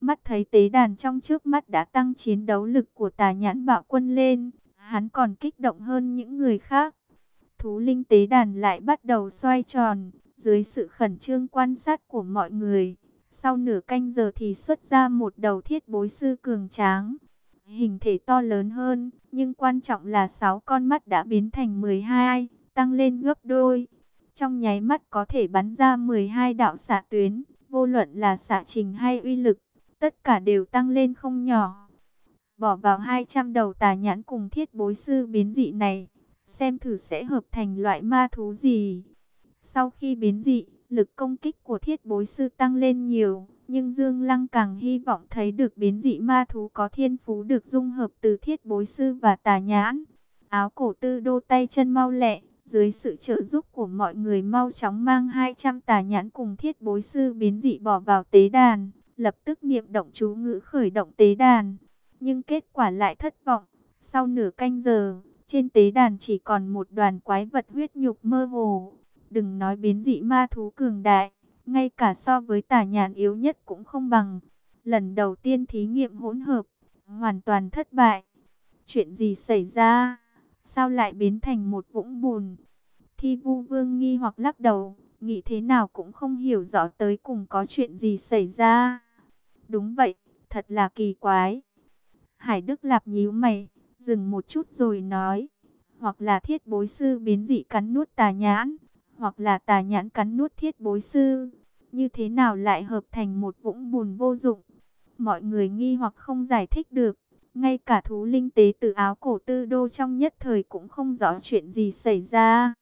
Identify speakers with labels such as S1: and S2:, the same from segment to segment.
S1: Mắt thấy tế đàn trong trước mắt đã tăng chiến đấu lực của tà nhãn bạo quân lên, hắn còn kích động hơn những người khác. Thú linh tế đàn lại bắt đầu xoay tròn, dưới sự khẩn trương quan sát của mọi người. Sau nửa canh giờ thì xuất ra một đầu thiết bối sư cường tráng. Hình thể to lớn hơn, nhưng quan trọng là 6 con mắt đã biến thành 12, tăng lên gấp đôi. Trong nháy mắt có thể bắn ra 12 đạo xạ tuyến, vô luận là xạ trình hay uy lực, tất cả đều tăng lên không nhỏ. Bỏ vào 200 đầu tà nhãn cùng thiết bối sư biến dị này, xem thử sẽ hợp thành loại ma thú gì. Sau khi biến dị, lực công kích của thiết bối sư tăng lên nhiều, nhưng Dương Lăng càng hy vọng thấy được biến dị ma thú có thiên phú được dung hợp từ thiết bối sư và tà nhãn. Áo cổ tư đô tay chân mau lẹ, dưới sự trợ giúp của mọi người mau chóng mang 200 tà nhãn cùng thiết bối sư biến dị bỏ vào tế đàn, lập tức niệm động chú ngữ khởi động tế đàn. Nhưng kết quả lại thất vọng, sau nửa canh giờ, trên tế đàn chỉ còn một đoàn quái vật huyết nhục mơ hồ. Đừng nói biến dị ma thú cường đại, ngay cả so với tà nhàn yếu nhất cũng không bằng. Lần đầu tiên thí nghiệm hỗn hợp, hoàn toàn thất bại. Chuyện gì xảy ra? Sao lại biến thành một vũng bùn? Thi vu vương nghi hoặc lắc đầu, nghĩ thế nào cũng không hiểu rõ tới cùng có chuyện gì xảy ra. Đúng vậy, thật là kỳ quái. Hải Đức Lạp nhíu mày, dừng một chút rồi nói, hoặc là thiết bối sư biến dị cắn nuốt tà nhãn, hoặc là tà nhãn cắn nuốt thiết bối sư. Như thế nào lại hợp thành một vũng bùn vô dụng? Mọi người nghi hoặc không giải thích được. Ngay cả thú linh tế từ áo cổ tư đô trong nhất thời cũng không rõ chuyện gì xảy ra.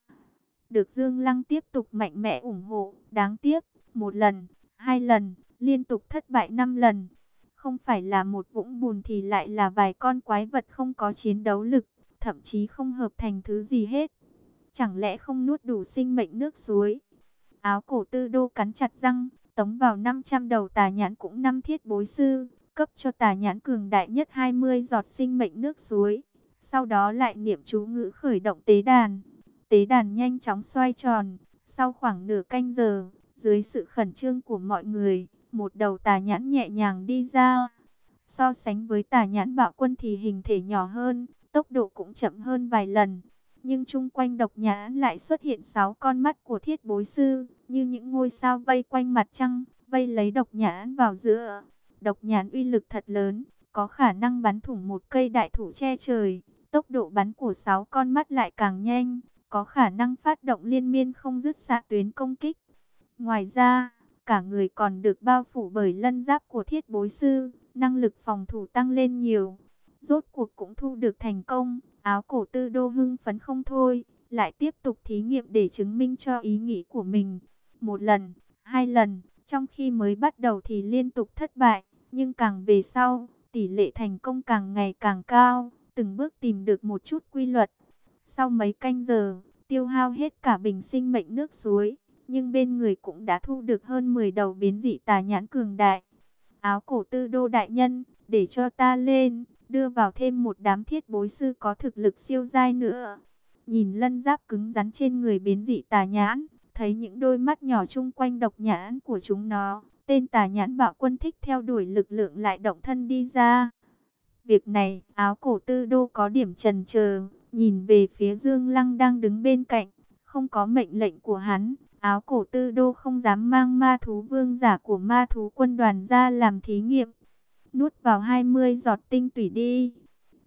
S1: Được Dương Lăng tiếp tục mạnh mẽ ủng hộ. Đáng tiếc, một lần, hai lần, liên tục thất bại năm lần. Không phải là một vũng bùn thì lại là vài con quái vật không có chiến đấu lực, thậm chí không hợp thành thứ gì hết. Chẳng lẽ không nuốt đủ sinh mệnh nước suối? Áo cổ tư đô cắn chặt răng, tống vào 500 đầu tà nhãn cũng năm thiết bối sư, cấp cho tà nhãn cường đại nhất 20 giọt sinh mệnh nước suối. Sau đó lại niệm chú ngữ khởi động tế đàn. Tế đàn nhanh chóng xoay tròn, sau khoảng nửa canh giờ, dưới sự khẩn trương của mọi người, một đầu tà nhãn nhẹ nhàng đi ra. So sánh với tà nhãn bạo quân thì hình thể nhỏ hơn, tốc độ cũng chậm hơn vài lần. Nhưng chung quanh độc nhãn lại xuất hiện sáu con mắt của thiết bối sư, như những ngôi sao vây quanh mặt trăng, vây lấy độc nhãn vào giữa. Độc nhãn uy lực thật lớn, có khả năng bắn thủng một cây đại thủ che trời. Tốc độ bắn của sáu con mắt lại càng nhanh, có khả năng phát động liên miên không dứt xạ tuyến công kích. Ngoài ra, cả người còn được bao phủ bởi lân giáp của thiết bối sư, năng lực phòng thủ tăng lên nhiều. Rốt cuộc cũng thu được thành công, áo cổ tư đô hưng phấn không thôi, lại tiếp tục thí nghiệm để chứng minh cho ý nghĩ của mình. Một lần, hai lần, trong khi mới bắt đầu thì liên tục thất bại, nhưng càng về sau, tỷ lệ thành công càng ngày càng cao, từng bước tìm được một chút quy luật. Sau mấy canh giờ, tiêu hao hết cả bình sinh mệnh nước suối, nhưng bên người cũng đã thu được hơn 10 đầu biến dị tà nhãn cường đại. Áo cổ tư đô đại nhân, để cho ta lên, đưa vào thêm một đám thiết bối sư có thực lực siêu dai nữa. Nhìn lân giáp cứng rắn trên người biến dị tà nhãn, thấy những đôi mắt nhỏ chung quanh độc nhãn của chúng nó, tên tà nhãn bạo quân thích theo đuổi lực lượng lại động thân đi ra. Việc này, áo cổ tư đô có điểm trần chờ nhìn về phía Dương Lăng đang đứng bên cạnh, không có mệnh lệnh của hắn, áo cổ tư đô không dám mang ma thú vương giả của ma thú quân đoàn ra làm thí nghiệm. Nuốt vào 20 giọt tinh tủy đi.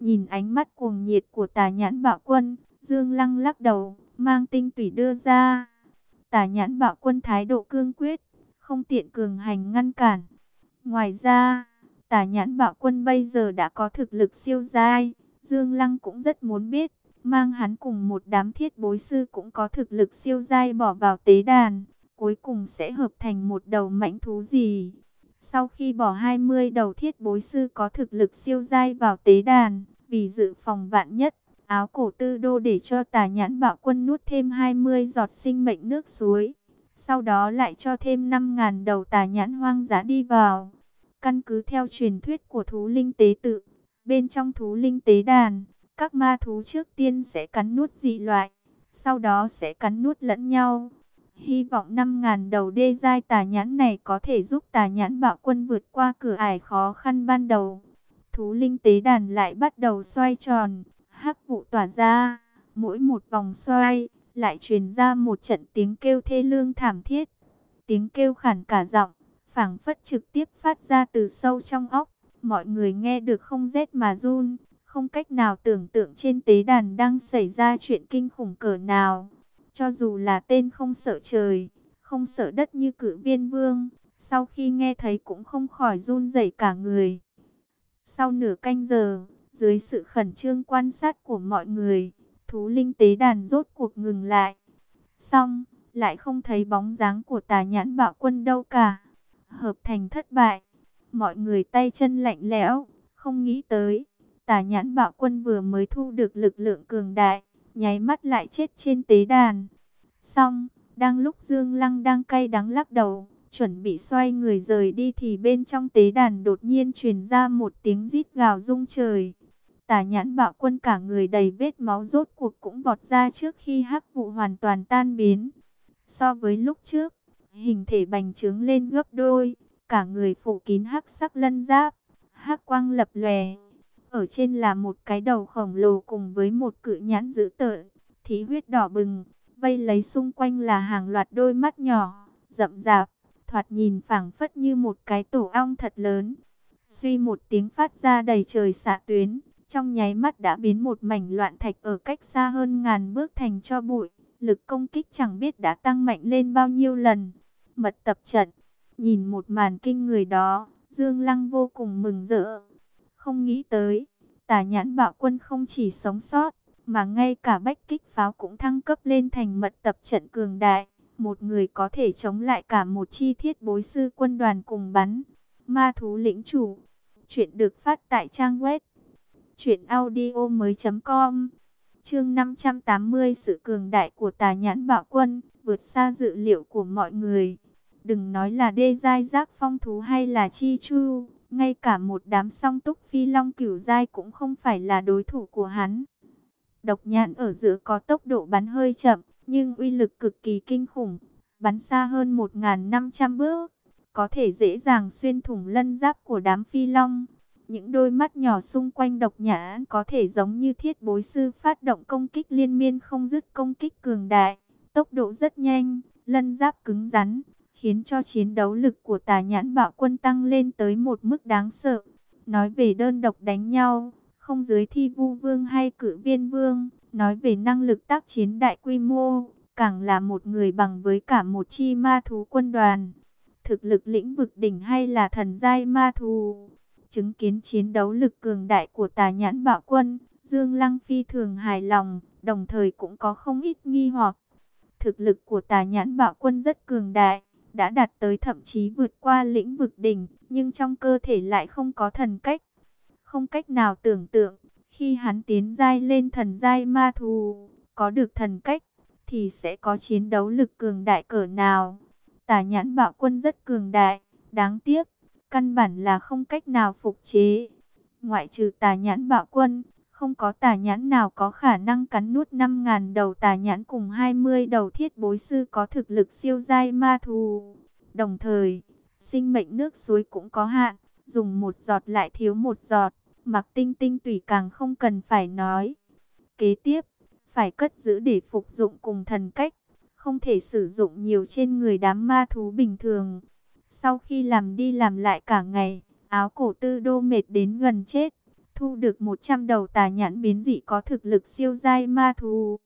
S1: Nhìn ánh mắt cuồng nhiệt của tà nhãn bạo quân, Dương Lăng lắc đầu, mang tinh tủy đưa ra. Tà nhãn bạo quân thái độ cương quyết, không tiện cường hành ngăn cản. Ngoài ra, tà nhãn bạo quân bây giờ đã có thực lực siêu dai. Dương Lăng cũng rất muốn biết, mang hắn cùng một đám thiết bối sư cũng có thực lực siêu dai bỏ vào tế đàn, cuối cùng sẽ hợp thành một đầu mãnh thú gì. Sau khi bỏ 20 đầu thiết bối sư có thực lực siêu dai vào tế đàn, vì dự phòng vạn nhất, áo cổ tư đô để cho tà nhãn bạo quân nuốt thêm 20 giọt sinh mệnh nước suối. Sau đó lại cho thêm 5.000 đầu tà nhãn hoang dã đi vào. Căn cứ theo truyền thuyết của thú linh tế tự, bên trong thú linh tế đàn, các ma thú trước tiên sẽ cắn nuốt dị loại, sau đó sẽ cắn nuốt lẫn nhau. Hy vọng 5.000 đầu đê giai tà nhãn này có thể giúp tà nhãn bạo quân vượt qua cửa ải khó khăn ban đầu. Thú linh tế đàn lại bắt đầu xoay tròn, hắc vụ tỏa ra, mỗi một vòng xoay lại truyền ra một trận tiếng kêu thê lương thảm thiết. Tiếng kêu khản cả giọng, phảng phất trực tiếp phát ra từ sâu trong óc, mọi người nghe được không rét mà run, không cách nào tưởng tượng trên tế đàn đang xảy ra chuyện kinh khủng cỡ nào. Cho dù là tên không sợ trời, không sợ đất như cử viên vương, sau khi nghe thấy cũng không khỏi run rẩy cả người. Sau nửa canh giờ, dưới sự khẩn trương quan sát của mọi người, thú linh tế đàn rốt cuộc ngừng lại. Xong, lại không thấy bóng dáng của tà nhãn bạo quân đâu cả. Hợp thành thất bại, mọi người tay chân lạnh lẽo, không nghĩ tới. Tà nhãn bạo quân vừa mới thu được lực lượng cường đại, nháy mắt lại chết trên tế đàn. Xong, đang lúc Dương Lăng đang cay đắng lắc đầu, chuẩn bị xoay người rời đi thì bên trong tế đàn đột nhiên truyền ra một tiếng rít gào rung trời. Tả nhãn bạo quân cả người đầy vết máu rốt cuộc cũng vọt ra trước khi hắc vụ hoàn toàn tan biến. So với lúc trước, hình thể bành trướng lên gấp đôi, cả người phủ kín hắc sắc lân giáp, hắc quang lập lòe. Ở trên là một cái đầu khổng lồ cùng với một cự nhãn dữ tợn, thí huyết đỏ bừng, vây lấy xung quanh là hàng loạt đôi mắt nhỏ, rậm rạp, thoạt nhìn phảng phất như một cái tổ ong thật lớn. Suy một tiếng phát ra đầy trời xạ tuyến, trong nháy mắt đã biến một mảnh loạn thạch ở cách xa hơn ngàn bước thành cho bụi. Lực công kích chẳng biết đã tăng mạnh lên bao nhiêu lần. Mật tập trận, nhìn một màn kinh người đó, Dương Lăng vô cùng mừng rỡ. Không nghĩ tới, tả nhãn bạo quân không chỉ sống sót, mà ngay cả bách kích pháo cũng thăng cấp lên thành mật tập trận cường đại. Một người có thể chống lại cả một chi thiết bối sư quân đoàn cùng bắn. Ma thú lĩnh chủ. Chuyện được phát tại trang web. Chuyện audio mới com Chương 580 Sự cường đại của tà nhãn bạo quân, vượt xa dự liệu của mọi người. Đừng nói là đê giai giác phong thú hay là chi chu, ngay cả một đám song túc phi long cửu giai cũng không phải là đối thủ của hắn. Độc nhãn ở giữa có tốc độ bắn hơi chậm, nhưng uy lực cực kỳ kinh khủng, bắn xa hơn 1.500 bước, có thể dễ dàng xuyên thủng lân giáp của đám phi long. Những đôi mắt nhỏ xung quanh độc nhãn có thể giống như thiết bối sư phát động công kích liên miên không dứt công kích cường đại, tốc độ rất nhanh, lân giáp cứng rắn, khiến cho chiến đấu lực của tà nhãn bạo quân tăng lên tới một mức đáng sợ. Nói về đơn độc đánh nhau, không dưới thi vu vương hay cử viên vương, nói về năng lực tác chiến đại quy mô, càng là một người bằng với cả một chi ma thú quân đoàn. Thực lực lĩnh vực đỉnh hay là thần giai ma thú, chứng kiến chiến đấu lực cường đại của tà nhãn bạo quân, Dương Lăng phi thường hài lòng, đồng thời cũng có không ít nghi hoặc. Thực lực của tà nhãn bạo quân rất cường đại, đã đạt tới thậm chí vượt qua lĩnh vực đỉnh, nhưng trong cơ thể lại không có thần cách. Không cách nào tưởng tượng, khi hắn tiến giai lên thần giai ma thù, có được thần cách, thì sẽ có chiến đấu lực cường đại cỡ nào. Tà nhãn bạo quân rất cường đại, đáng tiếc, căn bản là không cách nào phục chế. Ngoại trừ tà nhãn bạo quân, không có tà nhãn nào có khả năng cắn nuốt 5.000 đầu tà nhãn cùng 20 đầu thiết bối sư có thực lực siêu giai ma thù. Đồng thời, sinh mệnh nước suối cũng có hạn, dùng một giọt lại thiếu một giọt, mặc tinh tinh tùy càng không cần phải nói. Kế tiếp, phải cất giữ để phục dụng cùng thần cách, không thể sử dụng nhiều trên người đám ma thú bình thường. Sau khi làm đi làm lại cả ngày, áo cổ tư đô mệt đến gần chết, thu được 100 đầu tà nhãn biến dị có thực lực siêu giai ma thú.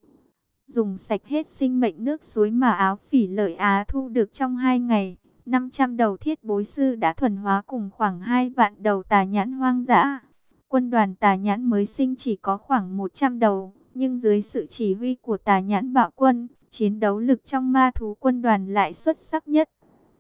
S1: Dùng sạch hết sinh mệnh nước suối mà áo phỉ lợi Á thu được trong 2 ngày, 500 đầu thiết bối sư đã thuần hóa cùng khoảng 2 vạn đầu tà nhãn hoang dã. Quân đoàn tà nhãn mới sinh chỉ có khoảng 100 đầu, nhưng dưới sự chỉ huy của tà nhãn bạo quân, chiến đấu lực trong ma thú quân đoàn lại xuất sắc nhất.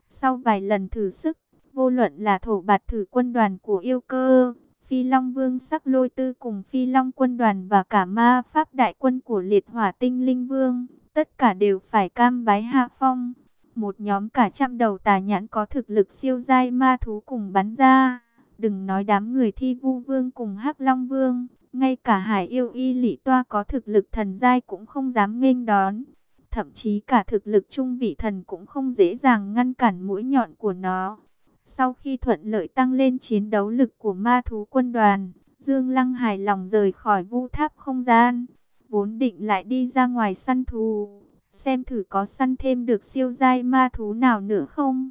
S1: Sau vài lần thử sức, vô luận là thổ bạt thử quân đoàn của yêu cơ, Phi Long Vương sắc lôi tư cùng Phi Long quân đoàn và cả ma pháp đại quân của liệt hỏa tinh linh vương, tất cả đều phải cam bái hạ phong. Một nhóm cả trăm đầu tà nhãn có thực lực siêu giai ma thú cùng bắn ra. Đừng nói đám người thi vu vương cùng hắc long vương, ngay cả hải yêu y lỷ toa có thực lực thần giai cũng không dám nghênh đón. thậm chí cả thực lực trung vị thần cũng không dễ dàng ngăn cản mũi nhọn của nó. Sau khi thuận lợi tăng lên chiến đấu lực của ma thú quân đoàn, Dương Lăng hài lòng rời khỏi vu tháp không gian, vốn định lại đi ra ngoài săn thú, xem thử có săn thêm được siêu giai ma thú nào nữa không.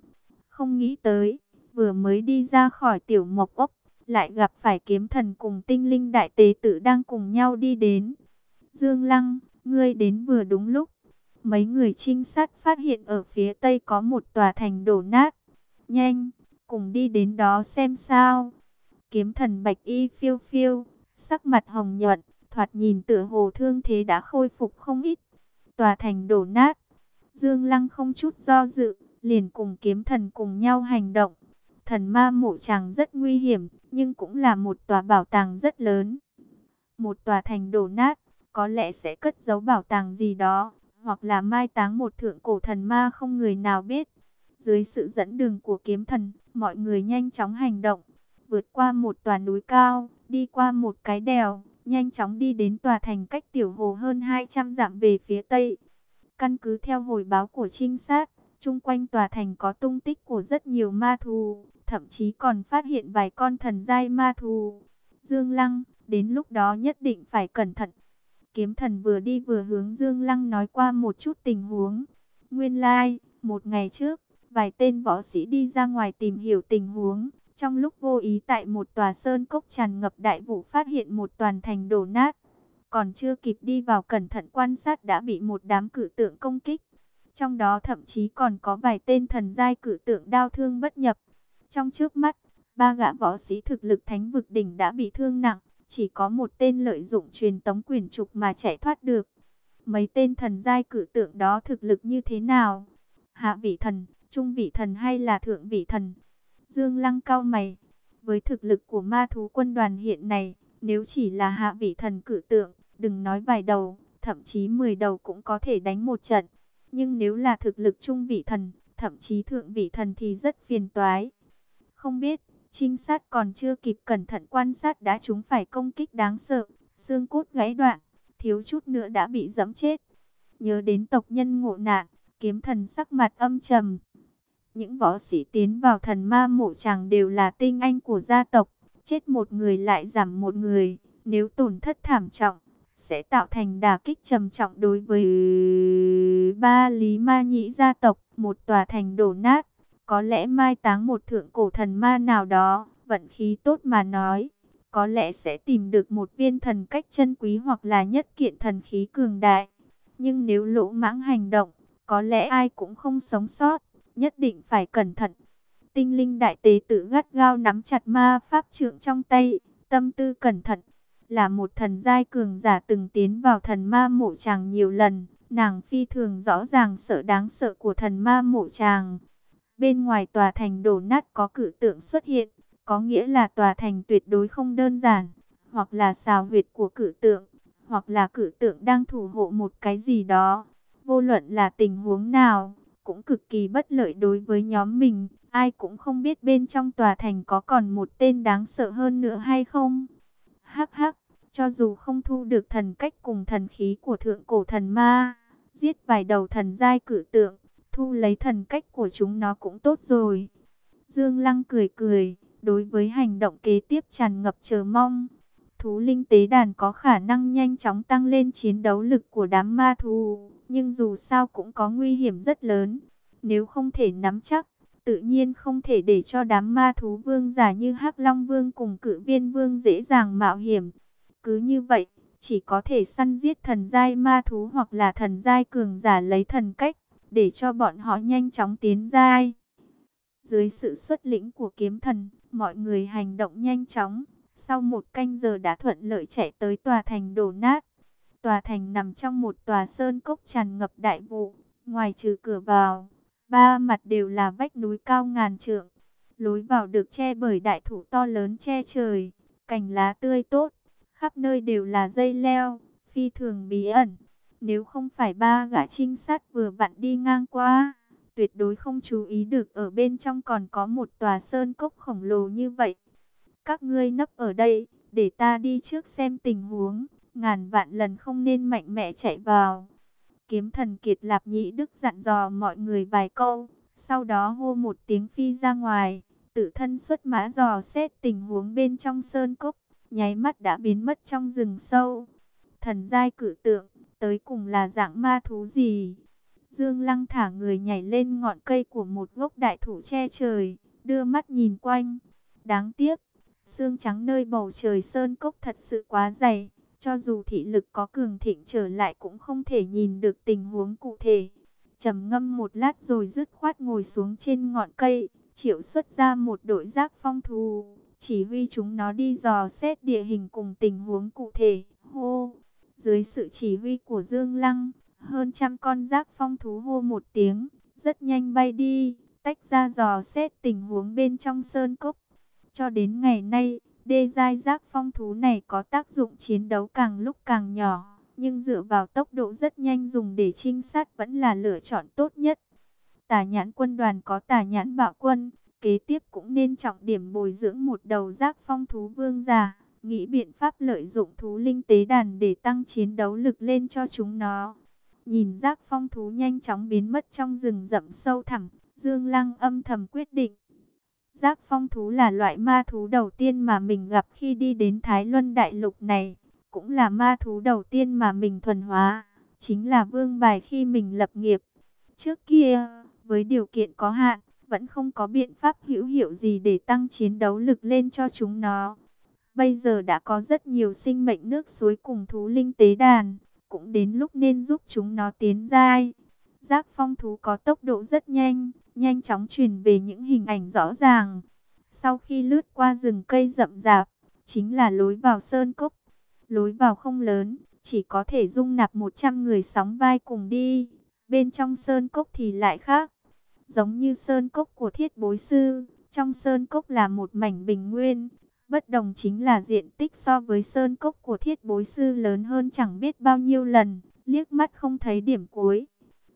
S1: Không nghĩ tới, vừa mới đi ra khỏi tiểu mộc ốc, lại gặp phải kiếm thần cùng tinh linh đại tế tử đang cùng nhau đi đến. Dương Lăng, ngươi đến vừa đúng lúc. Mấy người trinh sát phát hiện ở phía tây có một tòa thành đổ nát. Nhanh, cùng đi đến đó xem sao. Kiếm thần bạch y phiêu phiêu, sắc mặt hồng nhuận, thoạt nhìn tựa hồ thương thế đã khôi phục không ít. Tòa thành đổ nát. Dương Lăng không chút do dự, liền cùng kiếm thần cùng nhau hành động. Thần ma mộ chàng rất nguy hiểm, nhưng cũng là một tòa bảo tàng rất lớn. Một tòa thành đổ nát, có lẽ sẽ cất giấu bảo tàng gì đó, hoặc là mai táng một thượng cổ thần ma không người nào biết. Dưới sự dẫn đường của kiếm thần, mọi người nhanh chóng hành động, vượt qua một tòa núi cao, đi qua một cái đèo, nhanh chóng đi đến tòa thành cách tiểu hồ hơn 200 dặm về phía tây. Căn cứ theo hồi báo của trinh sát, chung quanh tòa thành có tung tích của rất nhiều ma thú, thậm chí còn phát hiện vài con thần giai ma thú. Dương Lăng, đến lúc đó nhất định phải cẩn thận. Kiếm thần vừa đi vừa hướng Dương Lăng nói qua một chút tình huống. Nguyên lai, like, một ngày trước, vài tên võ sĩ đi ra ngoài tìm hiểu tình huống. Trong lúc vô ý tại một tòa sơn cốc tràn ngập đại vụ phát hiện một toàn thành đổ nát. Còn chưa kịp đi vào cẩn thận quan sát đã bị một đám cử tượng công kích. Trong đó thậm chí còn có vài tên thần giai cử tượng đau thương bất nhập. Trong trước mắt, ba gã võ sĩ thực lực thánh vực đỉnh đã bị thương nặng. Chỉ có một tên lợi dụng truyền tống quyền trục mà chạy thoát được. Mấy tên thần giai cử tượng đó thực lực như thế nào? Hạ vị thần, trung vị thần hay là thượng vị thần? Dương Lăng cao mày. Với thực lực của ma thú quân đoàn hiện này, nếu chỉ là hạ vị thần cử tượng, đừng nói vài đầu, thậm chí 10 đầu cũng có thể đánh một trận. Nhưng nếu là thực lực trung vị thần, thậm chí thượng vị thần thì rất phiền toái. Không biết, trinh sát còn chưa kịp cẩn thận quan sát đã chúng phải công kích đáng sợ, xương cốt gãy đoạn, thiếu chút nữa đã bị dẫm chết. Nhớ đến tộc nhân ngộ nạn, kiếm thần sắc mặt âm trầm. Những võ sĩ tiến vào thần ma mộ chàng đều là tinh anh của gia tộc, chết một người lại giảm một người, nếu tổn thất thảm trọng, sẽ tạo thành đà kích trầm trọng đối với ba lý ma nhĩ gia tộc, một tòa thành đổ nát, có lẽ mai táng một thượng cổ thần ma nào đó, vận khí tốt mà nói, có lẽ sẽ tìm được một viên thần cách chân quý hoặc là nhất kiện thần khí cường đại. Nhưng nếu lỗ mãng hành động, có lẽ ai cũng không sống sót, nhất định phải cẩn thận. Tinh linh đại tế tử gắt gao nắm chặt ma pháp trượng trong tay, tâm tư cẩn thận. Là một thần giai cường giả từng tiến vào thần ma mộ tràng nhiều lần, nàng phi thường rõ ràng sợ đáng sợ của thần ma mộ tràng. Bên ngoài tòa thành đổ nát có cử tượng xuất hiện, có nghĩa là tòa thành tuyệt đối không đơn giản, hoặc là xào huyệt của cử tượng, hoặc là cử tượng đang thủ hộ một cái gì đó. Vô luận là tình huống nào, cũng cực kỳ bất lợi đối với nhóm mình, ai cũng không biết bên trong tòa thành có còn một tên đáng sợ hơn nữa hay không. Hắc hắc, cho dù không thu được thần cách cùng thần khí của thượng cổ thần ma, giết vài đầu thần giai cử tượng, thu lấy thần cách của chúng nó cũng tốt rồi. Dương Lăng cười cười, đối với hành động kế tiếp tràn ngập chờ mong. Thú linh tế đàn có khả năng nhanh chóng tăng lên chiến đấu lực của đám ma thú, nhưng dù sao cũng có nguy hiểm rất lớn. Nếu không thể nắm chắc, tự nhiên không thể để cho đám ma thú vương giả như hắc Long Vương cùng cự viên vương dễ dàng mạo hiểm. Cứ như vậy, chỉ có thể săn giết thần giai ma thú hoặc là thần giai cường giả lấy thần cách để cho bọn họ nhanh chóng tiến giai. Dưới sự xuất lĩnh của kiếm thần, mọi người hành động nhanh chóng. Sau một canh giờ đã thuận lợi chạy tới tòa thành đổ nát. Tòa thành nằm trong một tòa sơn cốc tràn ngập đại vụ. Ngoài trừ cửa vào, ba mặt đều là vách núi cao ngàn trượng. Lối vào được che bởi đại thụ to lớn che trời, cành lá tươi tốt. Khắp nơi đều là dây leo, phi thường bí ẩn. Nếu không phải ba gã trinh sát vừa vặn đi ngang qua, tuyệt đối không chú ý được ở bên trong còn có một tòa sơn cốc khổng lồ như vậy. Các ngươi nấp ở đây, để ta đi trước xem tình huống, ngàn vạn lần không nên mạnh mẽ chạy vào. Kiếm thần Kiệt Lạp Nhĩ Đức dặn dò mọi người vài câu, sau đó hô một tiếng phi ra ngoài, tự thân xuất mã dò xét tình huống bên trong sơn cốc, nháy mắt đã biến mất trong rừng sâu. Thần giai cử tượng, tới cùng là dạng ma thú gì? Dương Lăng thả người nhảy lên ngọn cây của một gốc đại thụ che trời, đưa mắt nhìn quanh. Đáng tiếc, xương trắng nơi bầu trời sơn cốc thật sự quá dày, cho dù thị lực có cường thịnh trở lại cũng không thể nhìn được tình huống cụ thể. trầm ngâm một lát rồi dứt khoát ngồi xuống trên ngọn cây, triệu xuất ra một đội giác phong thú, chỉ huy chúng nó đi dò xét địa hình cùng tình huống cụ thể. Hô! Dưới sự chỉ huy của Dương Lăng, hơn trăm con giác phong thú hô một tiếng, rất nhanh bay đi, tách ra dò xét tình huống bên trong sơn cốc. Cho đến ngày nay, đê giai giác phong thú này có tác dụng chiến đấu càng lúc càng nhỏ, nhưng dựa vào tốc độ rất nhanh dùng để trinh sát vẫn là lựa chọn tốt nhất. Tà nhãn quân đoàn có tà nhãn bạo quân, kế tiếp cũng nên trọng điểm bồi dưỡng một đầu giác phong thú vương giả, nghĩ biện pháp lợi dụng thú linh tế đàn để tăng chiến đấu lực lên cho chúng nó. Nhìn giác phong thú nhanh chóng biến mất trong rừng rậm sâu thẳm, Dương Lăng âm thầm quyết định. Giác phong thú là loại ma thú đầu tiên mà mình gặp khi đi đến Thái Luân Đại Lục này. Cũng là ma thú đầu tiên mà mình thuần hóa. Chính là vương bài khi mình lập nghiệp. Trước kia, với điều kiện có hạn, vẫn không có biện pháp hữu hiệu gì để tăng chiến đấu lực lên cho chúng nó. Bây giờ đã có rất nhiều sinh mệnh nước suối cùng thú linh tế đàn, cũng đến lúc nên giúp chúng nó tiến giai. Giác phong thú có tốc độ rất nhanh, nhanh chóng truyền về những hình ảnh rõ ràng. Sau khi lướt qua rừng cây rậm rạp, chính là lối vào sơn cốc. Lối vào không lớn, chỉ có thể dung nạp 100 người sóng vai cùng đi. Bên trong sơn cốc thì lại khác. Giống như sơn cốc của thiết bối sư, trong sơn cốc là một mảnh bình nguyên. Bất đồng chính là diện tích so với sơn cốc của thiết bối sư lớn hơn chẳng biết bao nhiêu lần, liếc mắt không thấy điểm cuối.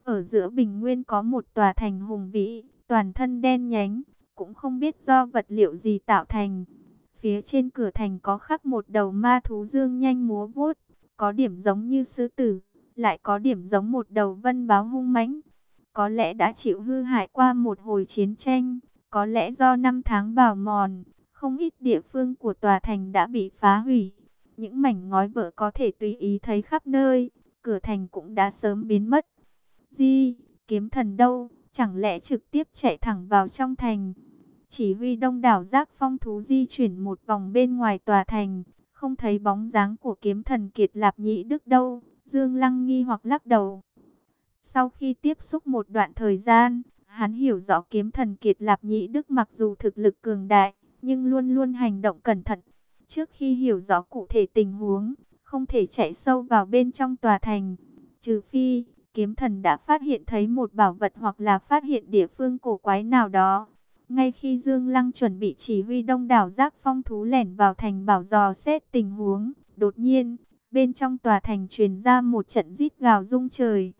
S1: Ở giữa bình nguyên có một tòa thành hùng vĩ, toàn thân đen nhánh, cũng không biết do vật liệu gì tạo thành. Phía trên cửa thành có khắc một đầu ma thú dương nhanh múa vuốt, có điểm giống như sư tử, lại có điểm giống một đầu vân báo hung mãnh. Có lẽ đã chịu hư hại qua một hồi chiến tranh, có lẽ do năm tháng bào mòn, không ít địa phương của tòa thành đã bị phá hủy. Những mảnh ngói vỡ có thể tùy ý thấy khắp nơi, cửa thành cũng đã sớm biến mất. Di, kiếm thần đâu, chẳng lẽ trực tiếp chạy thẳng vào trong thành. Chỉ huy đông đảo giác phong thú di chuyển một vòng bên ngoài tòa thành, không thấy bóng dáng của kiếm thần kiệt lạp nhĩ đức đâu. Dương Lăng nghi hoặc lắc đầu. Sau khi tiếp xúc một đoạn thời gian, hắn hiểu rõ kiếm thần kiệt lạp nhĩ đức mặc dù thực lực cường đại, nhưng luôn luôn hành động cẩn thận. Trước khi hiểu rõ cụ thể tình huống, không thể chạy sâu vào bên trong tòa thành. Trừ phi, kiếm thần đã phát hiện thấy một bảo vật hoặc là phát hiện địa phương cổ quái nào đó. Ngay khi Dương Lăng chuẩn bị chỉ huy đông đảo giác phong thú lẻn vào thành bảo dò xét tình huống, đột nhiên, bên trong tòa thành truyền ra một trận rít gào rung trời.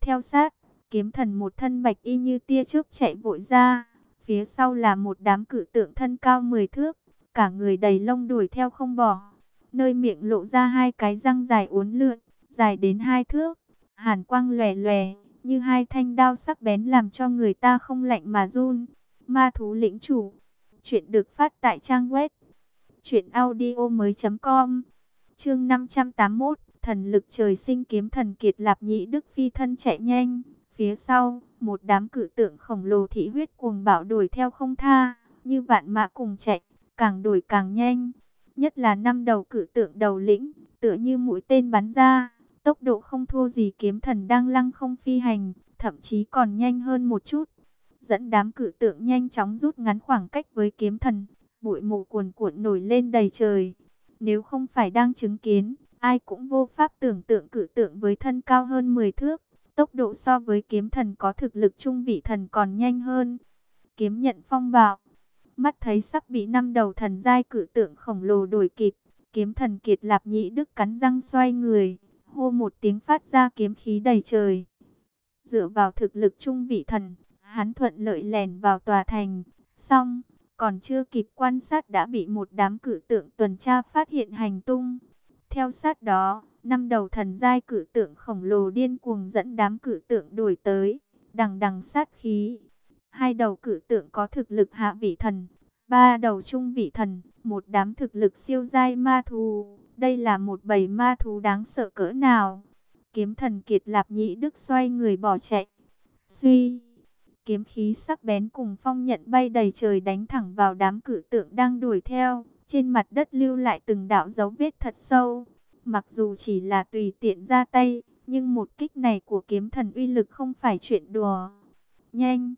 S1: Theo sát, kiếm thần một thân bạch y như tia chớp chạy vội ra, phía sau là một đám cử tượng thân cao 10 thước, cả người đầy lông đuổi theo không bỏ. Nơi miệng lộ ra hai cái răng dài uốn lượn, dài đến hai thước hàn quang lòe lòe, như hai thanh đao sắc bén làm cho người ta không lạnh mà run. Ma thú lĩnh chủ. Chuyện được phát tại trang web truyệnaudiomoi.com. Chương 581, thần lực trời sinh kiếm thần kiệt lạp nhĩ đức phi thân chạy nhanh, phía sau, một đám cử tượng khổng lồ thị huyết cuồng bạo đuổi theo không tha, như vạn mã cùng chạy, càng đuổi càng nhanh. Nhất là năm đầu cử tượng đầu lĩnh, tựa như mũi tên bắn ra, Tốc độ không thua gì kiếm thần đang lăng không phi hành, thậm chí còn nhanh hơn một chút. Dẫn đám cự tượng nhanh chóng rút ngắn khoảng cách với kiếm thần, bụi mù cuồn cuộn nổi lên đầy trời. Nếu không phải đang chứng kiến, ai cũng vô pháp tưởng tượng cự tượng với thân cao hơn 10 thước. Tốc độ so với kiếm thần có thực lực trung vị thần còn nhanh hơn. Kiếm nhận phong bạo. Mắt thấy sắp bị năm đầu thần giai cự tượng khổng lồ đuổi kịp. Kiếm thần kiệt lạp nhĩ đức cắn răng xoay người hô một tiếng phát ra kiếm khí đầy trời. Dựa vào thực lực trung vị thần, hắn thuận lợi lèn vào tòa thành, xong, còn chưa kịp quan sát đã bị một đám cử tượng tuần tra phát hiện hành tung. Theo sát đó, Năm đầu thần giai cử tượng khổng lồ điên cuồng dẫn đám cử tượng đuổi tới, đằng đằng sát khí. Hai đầu cử tượng có thực lực hạ vị thần, ba đầu trung vị thần, một đám thực lực siêu giai ma thú. Đây là một bầy ma thú đáng sợ cỡ nào? Kiếm thần kiệt lạp nhĩ đức xoay người bỏ chạy. Suy, kiếm khí sắc bén cùng phong nhận bay đầy trời đánh thẳng vào đám cử tượng đang đuổi theo. Trên mặt đất lưu lại từng đạo dấu vết thật sâu. Mặc dù chỉ là tùy tiện ra tay, nhưng một kích này của kiếm thần uy lực không phải chuyện đùa. Nhanh!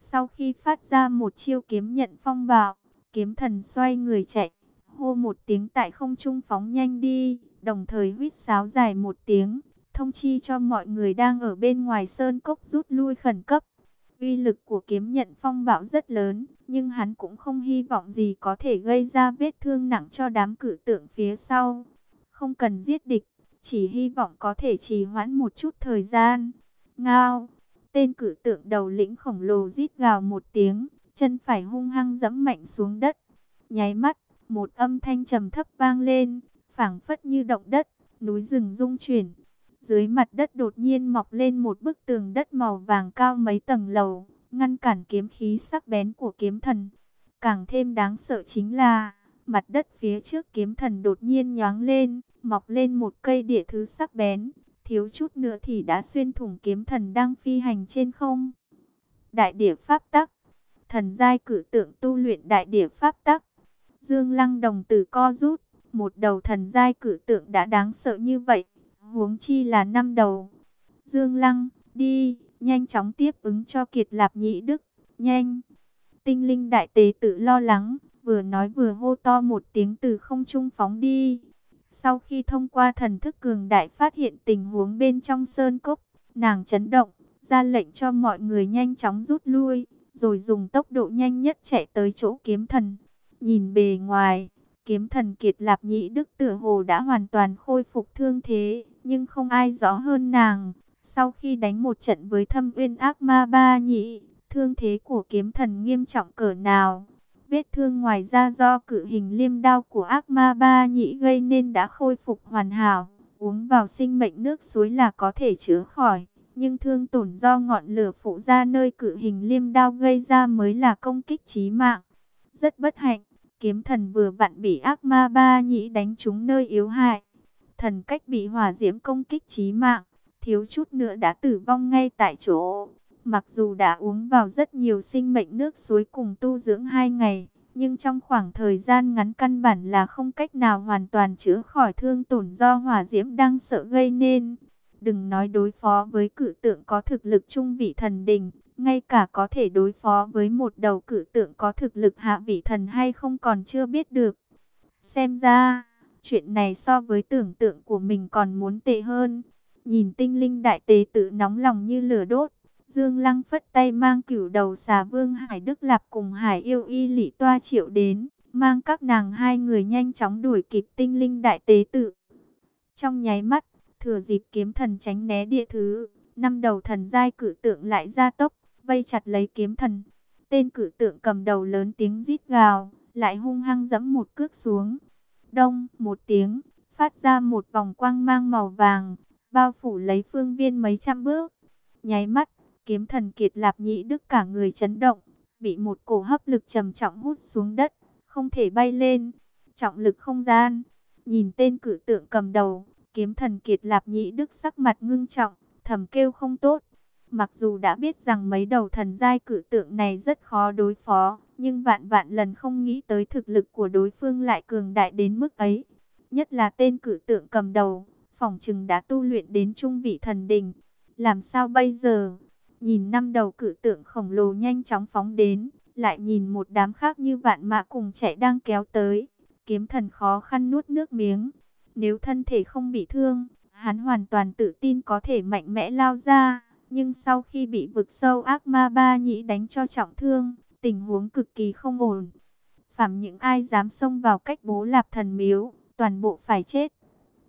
S1: Sau khi phát ra một chiêu kiếm nhận phong bạo, kiếm thần xoay người chạy, hô một tiếng tại không trung phóng nhanh đi, đồng thời huýt sáo dài một tiếng, thông chi cho mọi người đang ở bên ngoài sơn cốc rút lui khẩn cấp. Uy lực của kiếm nhận phong bạo rất lớn, nhưng hắn cũng không hy vọng gì có thể gây ra vết thương nặng cho đám cử tượng phía sau. Không cần giết địch, chỉ hy vọng có thể trì hoãn một chút thời gian. Ngao, tên cử tượng đầu lĩnh khổng lồ rít gào một tiếng, chân phải hung hăng dẫm mạnh xuống đất. Nháy mắt, một âm thanh trầm thấp vang lên, phảng phất như động đất, núi rừng rung chuyển. Dưới mặt đất đột nhiên mọc lên một bức tường đất màu vàng cao mấy tầng lầu, ngăn cản kiếm khí sắc bén của kiếm thần. Càng thêm đáng sợ chính là, mặt đất phía trước kiếm thần đột nhiên nhoáng lên, mọc lên một cây địa thứ sắc bén, thiếu chút nữa thì đã xuyên thủng kiếm thần đang phi hành trên không. Đại địa pháp tắc, thần giai cử tượng tu luyện đại địa pháp tắc. Dương Lăng đồng tử co rút, một đầu thần giai cử tượng đã đáng sợ như vậy, huống chi là năm đầu. Dương Lăng, đi, nhanh chóng tiếp ứng cho Kiệt Lạp Nhĩ Đức, nhanh. Tinh linh đại tế tự lo lắng, vừa nói vừa hô to một tiếng từ không trung phóng đi. Sau khi thông qua thần thức cường đại phát hiện tình huống bên trong sơn cốc, nàng chấn động, ra lệnh cho mọi người nhanh chóng rút lui, rồi dùng tốc độ nhanh nhất chạy tới chỗ kiếm thần. Nhìn bề ngoài, kiếm thần kiệt lạp nhĩ đức tử hồ đã hoàn toàn khôi phục thương thế, nhưng không ai rõ hơn nàng. Sau khi đánh một trận với thâm uyên ác ma ba nhị, thương thế của kiếm thần nghiêm trọng cỡ nào? Vết thương ngoài ra do cự hình liêm đao của ác ma ba nhị gây nên đã khôi phục hoàn hảo. Uống vào sinh mệnh nước suối là có thể chữa khỏi. Nhưng thương tổn do ngọn lửa phụ ra nơi cự hình liêm đao gây ra mới là công kích chí mạng. Rất bất hạnh, kiếm thần vừa vặn bị ác ma ba nhị đánh trúng nơi yếu hại. Thần cách bị hỏa diễm công kích chí mạng, thiếu chút nữa đã tử vong ngay tại chỗ. Mặc dù đã uống vào rất nhiều sinh mệnh nước suối cùng tu dưỡng hai ngày, nhưng trong khoảng thời gian ngắn căn bản là không cách nào hoàn toàn chữa khỏi thương tổn do hỏa diễm đang sợ gây nên. Đừng nói đối phó với cự tượng có thực lực trung vị thần đình, ngay cả có thể đối phó với một đầu cự tượng có thực lực hạ vị thần hay không còn chưa biết được. Xem ra, chuyện này so với tưởng tượng của mình còn muốn tệ hơn. Nhìn tinh linh đại tế tự nóng lòng như lửa đốt, Dương Lăng phất tay mang cửu đầu xà vương Hải Đức Lạp cùng Hải yêu y lị toa triệu đến, mang các nàng hai người nhanh chóng đuổi kịp tinh linh đại tế tự. Trong nháy mắt, thừa dịp kiếm thần tránh né địa thứ, năm đầu thần giai cử tượng lại ra tốc, vây chặt lấy kiếm thần. Tên cử tượng cầm đầu lớn tiếng rít gào, lại hung hăng dẫm một cước xuống. Đông, một tiếng, phát ra một vòng quang mang màu vàng, bao phủ lấy phương viên mấy trăm bước. Nháy mắt, Kiếm thần kiệt lạp nhị đức cả người chấn động, bị một cổ hấp lực trầm trọng hút xuống đất, không thể bay lên. Trọng lực không gian, nhìn tên cử tượng cầm đầu, kiếm thần kiệt lạp nhị đức sắc mặt ngưng trọng, thầm kêu không tốt. Mặc dù đã biết rằng mấy đầu thần giai cử tượng này rất khó đối phó, nhưng vạn vạn lần không nghĩ tới thực lực của đối phương lại cường đại đến mức ấy. Nhất là tên cử tượng cầm đầu, phòng trừng đã tu luyện đến trung vị thần đình. Làm sao bây giờ? Nhìn năm đầu cử tượng khổng lồ nhanh chóng phóng đến, lại nhìn một đám khác như vạn mã cùng chạy đang kéo tới. Kiếm thần khó khăn nuốt nước miếng. Nếu thân thể không bị thương, hắn hoàn toàn tự tin có thể mạnh mẽ lao ra. Nhưng sau khi bị vực sâu ác ma ba nhĩ đánh cho trọng thương, tình huống cực kỳ không ổn. Phạm những ai dám xông vào cách bố lạp thần miếu, toàn bộ phải chết.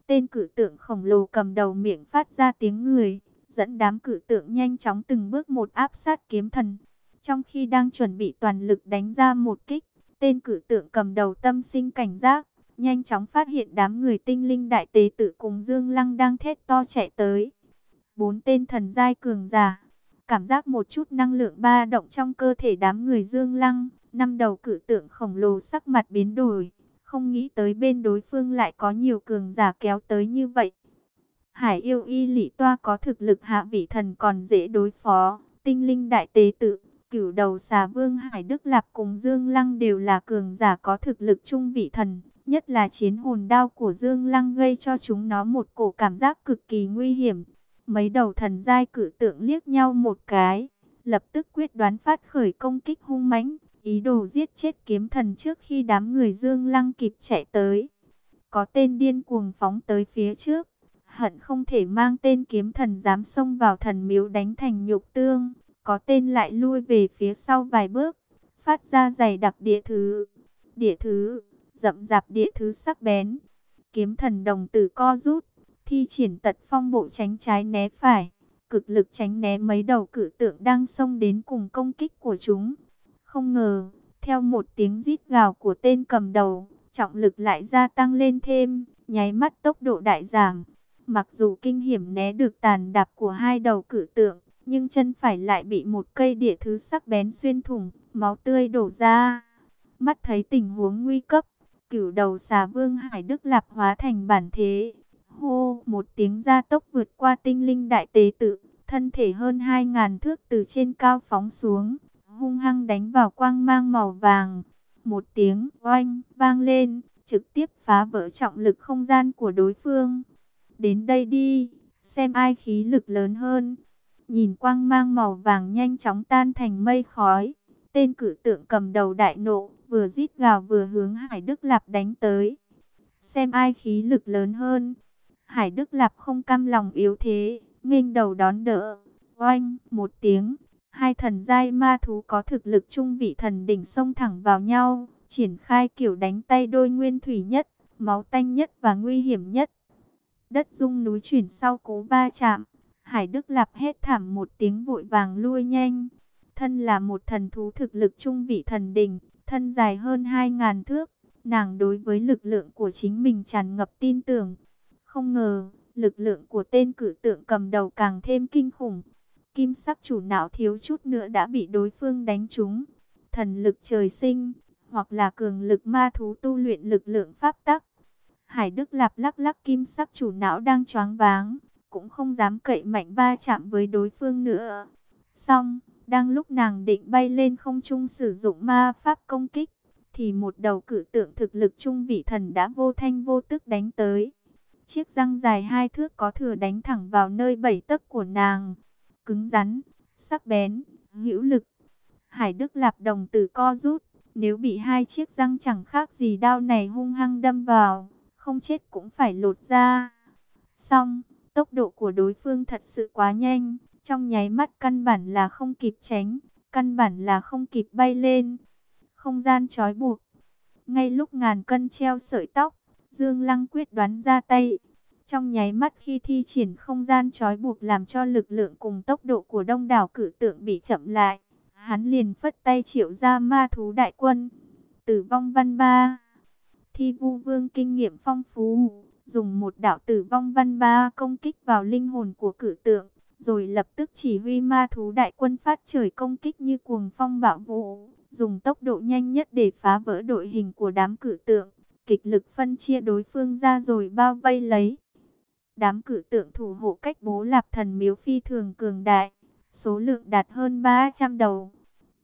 S1: Tên cử tượng khổng lồ cầm đầu miệng phát ra tiếng người, dẫn đám cử tượng nhanh chóng từng bước một áp sát kiếm thần. Trong khi đang chuẩn bị toàn lực đánh ra một kích, tên cử tượng cầm đầu tâm sinh cảnh giác, nhanh chóng phát hiện đám người tinh linh đại tế tử cùng Dương Lăng đang thét to chạy tới. Bốn tên thần giai cường giả, cảm giác một chút năng lượng ba động trong cơ thể đám người Dương Lăng, năm đầu cử tượng khổng lồ sắc mặt biến đổi, không nghĩ tới bên đối phương lại có nhiều cường giả kéo tới như vậy. Hải yêu y lỷ toa có thực lực hạ vị thần còn dễ đối phó, tinh linh đại tế tự, cửu đầu xà vương Hải Đức Lạp cùng Dương Lăng đều là cường giả có thực lực trung vị thần, nhất là chiến hồn đao của Dương Lăng gây cho chúng nó một cổ cảm giác cực kỳ nguy hiểm. Mấy đầu thần giai cử tượng liếc nhau một cái, lập tức quyết đoán phát khởi công kích hung mãnh, ý đồ giết chết kiếm thần trước khi đám người Dương Lăng kịp chạy tới. Có tên điên cuồng phóng tới phía trước, hận không thể mang tên kiếm thần dám xông vào thần miếu đánh thành nhục tương, có tên lại lui về phía sau vài bước, phát ra dày đặc địa thứ. Địa thứ, rậm rạp địa thứ sắc bén. Kiếm thần đồng tử co rút, thi triển tật phong bộ tránh trái né phải, cực lực tránh né mấy đầu cử tượng đang xông đến cùng công kích của chúng. Không ngờ, theo một tiếng rít gào của tên cầm đầu, trọng lực lại gia tăng lên thêm, nháy mắt tốc độ đại giảm. Mặc dù kinh hiểm né được tàn đạp của hai đầu cử tượng, nhưng chân phải lại bị một cây địa thứ sắc bén xuyên thủng, máu tươi đổ ra. Mắt thấy tình huống nguy cấp, cửu đầu xà vương Hải Đức Lạp hóa thành bản thế. Hô, một tiếng gia tốc vượt qua tinh linh đại tế tự, thân thể hơn hai ngàn thước từ trên cao phóng xuống, hung hăng đánh vào quang mang màu vàng. Một tiếng oanh vang lên, trực tiếp phá vỡ trọng lực không gian của đối phương. Đến đây đi, xem ai khí lực lớn hơn. Nhìn quang mang màu vàng nhanh chóng tan thành mây khói. Tên cử tượng cầm đầu đại nộ, vừa rít gào vừa hướng Hải Đức Lạp đánh tới. Xem ai khí lực lớn hơn. Hải Đức Lạp không cam lòng yếu thế, nghênh đầu đón đỡ. Oanh, một tiếng, hai thần giai ma thú có thực lực trung vị thần đỉnh xông thẳng vào nhau, triển khai kiểu đánh tay đôi nguyên thủy nhất, máu tanh nhất và nguy hiểm nhất. Đất rung núi chuyển sau cố va chạm, Hải Đức Lạp hét thảm một tiếng vội vàng lui nhanh. Thân là một thần thú thực lực trung vị thần đỉnh, thân dài hơn 2.000 thước. Nàng đối với lực lượng của chính mình tràn ngập tin tưởng. Không ngờ, lực lượng của tên cử tượng cầm đầu càng thêm kinh khủng. Kim sắc chủ não thiếu chút nữa đã bị đối phương đánh trúng. Thần lực trời sinh, hoặc là cường lực ma thú tu luyện lực lượng pháp tắc. Hải Đức Lạp lắc lắc kim sắc chủ não đang choáng váng, cũng không dám cậy mạnh va chạm với đối phương nữa. Xong, đang lúc nàng định bay lên không trung sử dụng ma pháp công kích, thì một đầu cử tượng thực lực trung vị thần đã vô thanh vô tức đánh tới. Chiếc răng dài hai thước có thừa đánh thẳng vào nơi bảy tấc của nàng. Cứng rắn, sắc bén, hữu lực. Hải Đức Lạp đồng tử co rút, nếu bị hai chiếc răng chẳng khác gì đao này hung hăng đâm vào, không chết cũng phải lột ra. Xong, tốc độ của đối phương thật sự quá nhanh, trong nháy mắt căn bản là không kịp tránh, căn bản là không kịp bay lên. Không gian trói buộc. Ngay lúc ngàn cân treo sợi tóc, Dương Lăng quyết đoán ra tay. Trong nháy mắt khi thi triển không gian trói buộc làm cho lực lượng cùng tốc độ của đông đảo cử tượng bị chậm lại. Hắn liền phất tay triệu ra ma thú đại quân. Tử vong văn ba. Thi vu vương kinh nghiệm phong phú. Dùng một đạo tử vong văn ba công kích vào linh hồn của cử tượng rồi lập tức chỉ huy ma thú đại quân phát trời công kích như cuồng phong bạo vũ, dùng tốc độ nhanh nhất để phá vỡ đội hình của đám cử tượng, kịch lực phân chia đối phương ra rồi bao vây lấy. Đám cử tượng thủ hộ cách bố lạp thần miếu phi thường cường đại, số lượng đạt hơn 300 đầu,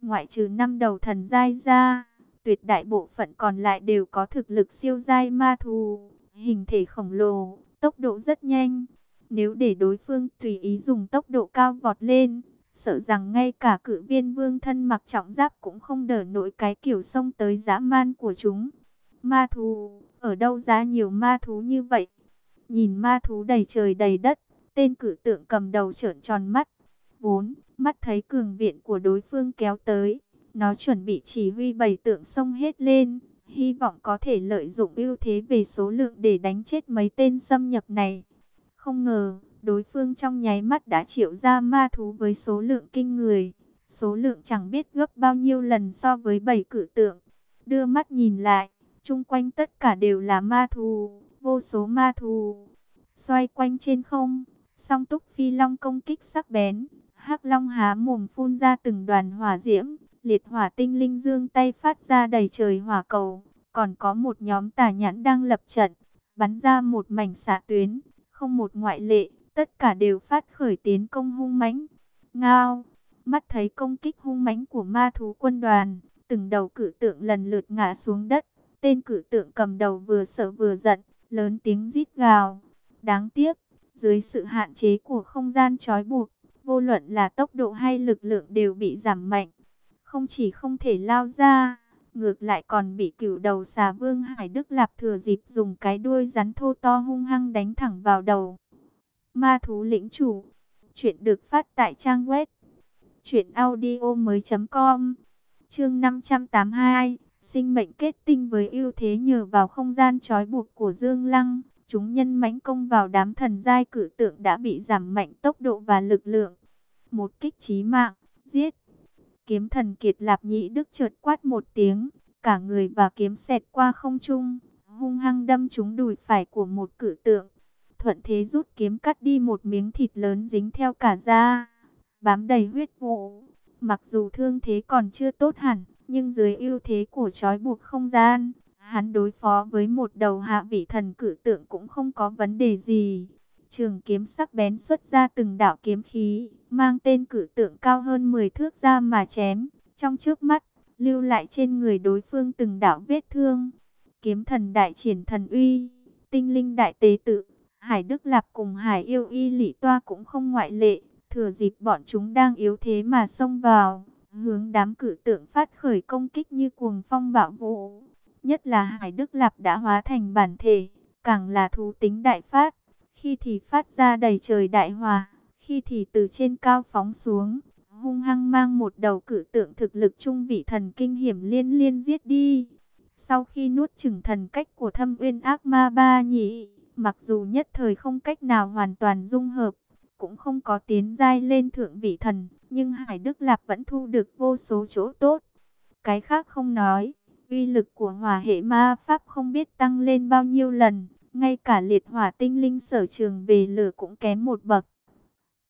S1: ngoại trừ 5 đầu thần giai ra, tuyệt đại bộ phận còn lại đều có thực lực siêu giai ma thú, hình thể khổng lồ, tốc độ rất nhanh. Nếu để đối phương tùy ý dùng tốc độ cao vọt lên, sợ rằng ngay cả cự viên vương thân mặc trọng giáp cũng không đỡ nổi cái kiểu sông tới dã man của chúng. Ma thú, ở đâu ra nhiều ma thú như vậy? Nhìn ma thú đầy trời đầy đất, tên cử tượng cầm đầu trợn tròn mắt. Vốn, mắt thấy cường viện của đối phương kéo tới, nó chuẩn bị chỉ huy bầy tượng sông hết lên, hy vọng có thể lợi dụng ưu thế về số lượng để đánh chết mấy tên xâm nhập này. Không ngờ, đối phương trong nháy mắt đã triệu ra ma thú với số lượng kinh người. Số lượng chẳng biết gấp bao nhiêu lần so với bảy cử tượng. Đưa mắt nhìn lại, chung quanh tất cả đều là ma thú, vô số ma thú. Xoay quanh trên không, song túc phi long công kích sắc bén. hắc long há mồm phun ra từng đoàn hỏa diễm, liệt hỏa tinh linh dương tay phát ra đầy trời hỏa cầu. Còn có một nhóm tà nhãn đang lập trận, bắn ra một mảnh xạ tuyến, không một ngoại lệ, tất cả đều phát khởi tiến công hung mãnh. Ngao, mắt thấy công kích hung mãnh của ma thú quân đoàn, từng đầu cử tượng lần lượt ngã xuống đất. Tên cử tượng cầm đầu vừa sợ vừa giận, lớn tiếng rít gào. Đáng tiếc, dưới sự hạn chế của không gian trói buộc, vô luận là tốc độ hay lực lượng đều bị giảm mạnh. Không chỉ không thể lao ra, ngược lại còn bị cửu đầu xà vương Hải Đức Lạp thừa dịp dùng cái đuôi rắn thô to hung hăng đánh thẳng vào đầu. Ma thú lĩnh chủ, chuyện được phát tại trang web truyệnaudiomoi.com. Chương 582, sinh mệnh kết tinh với ưu thế nhờ vào không gian trói buộc của Dương Lăng, chúng nhân mãnh công vào đám thần giai cử tượng đã bị giảm mạnh tốc độ và lực lượng. Một kích chí mạng, giết. Kiếm thần kiệt lạp nhĩ đức chợt quát một tiếng, cả người và kiếm xẹt qua không trung, hung hăng đâm trúng đùi phải của một cử tượng. Thuận thế rút kiếm cắt đi một miếng thịt lớn dính theo cả da, bám đầy huyết vụ. Mặc dù thương thế còn chưa tốt hẳn, nhưng dưới ưu thế của trói buộc không gian, hắn đối phó với một đầu hạ vị thần cử tượng cũng không có vấn đề gì. Trường kiếm sắc bén xuất ra từng đạo kiếm khí, mang tên cử tượng cao hơn 10 thước ra mà chém. Trong trước mắt, lưu lại trên người đối phương từng đạo vết thương. Kiếm thần đại triển thần uy, tinh linh đại tế tự, Hải Đức Lạp cùng Hải Yêu Y Lỷ Toa cũng không ngoại lệ. Thừa dịp bọn chúng đang yếu thế mà xông vào, hướng đám cử tượng phát khởi công kích như cuồng phong bạo vũ. Nhất là Hải Đức Lạp đã hóa thành bản thể, càng là thú tính đại phát, khi thì phát ra đầy trời đại hòa, khi thì từ trên cao phóng xuống, hung hăng mang một đầu cử tượng thực lực trung vị thần kinh hiểm liên liên giết đi. Sau khi nuốt chửng thần cách của thâm uyên ác ma ba nhị, mặc dù nhất thời không cách nào hoàn toàn dung hợp, cũng không có tiến giai lên thượng vị thần, nhưng Hải Đức Lạp vẫn thu được vô số chỗ tốt. Cái khác không nói, uy lực của hỏa hệ ma pháp không biết tăng lên bao nhiêu lần, ngay cả liệt hỏa tinh linh sở trường về lửa cũng kém một bậc.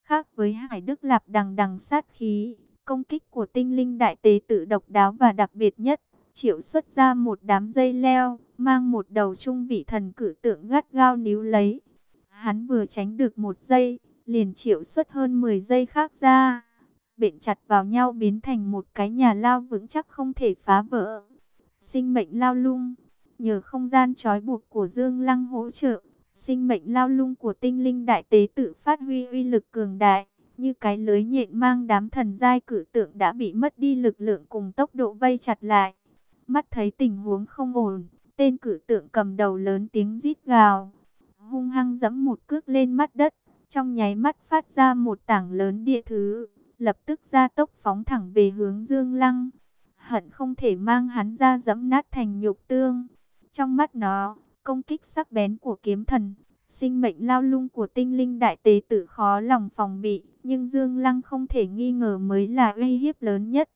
S1: Khác với Hải Đức Lạp đằng đằng sát khí, công kích của tinh linh đại tế tự độc đáo và đặc biệt nhất, triệu xuất ra một đám dây leo, mang một đầu trung vị thần cử tượng gắt gao níu lấy. Hắn vừa tránh được một giây, liền triệu xuất hơn 10 giây khác ra, bện chặt vào nhau biến thành một cái nhà lao vững chắc không thể phá vỡ. Sinh mệnh lao lung, nhờ không gian trói buộc của Dương Lăng hỗ trợ, sinh mệnh lao lung của tinh linh đại tế tự phát huy uy lực cường đại, như cái lưới nhện mang đám thần giai cử tượng đã bị mất đi lực lượng cùng tốc độ vây chặt lại. Mắt thấy tình huống không ổn, tên cử tượng cầm đầu lớn tiếng rít gào, hung hăng dẫm một cước lên mắt đất, trong nháy mắt phát ra một tảng lớn địa thứ, lập tức ra tốc phóng thẳng về hướng Dương Lăng. Hận không thể mang hắn ra dẫm nát thành nhục tương. Trong mắt nó, công kích sắc bén của kiếm thần, sinh mệnh lao lung của tinh linh đại tế tử khó lòng phòng bị, nhưng Dương Lăng không thể nghi ngờ mới là uy hiếp lớn nhất.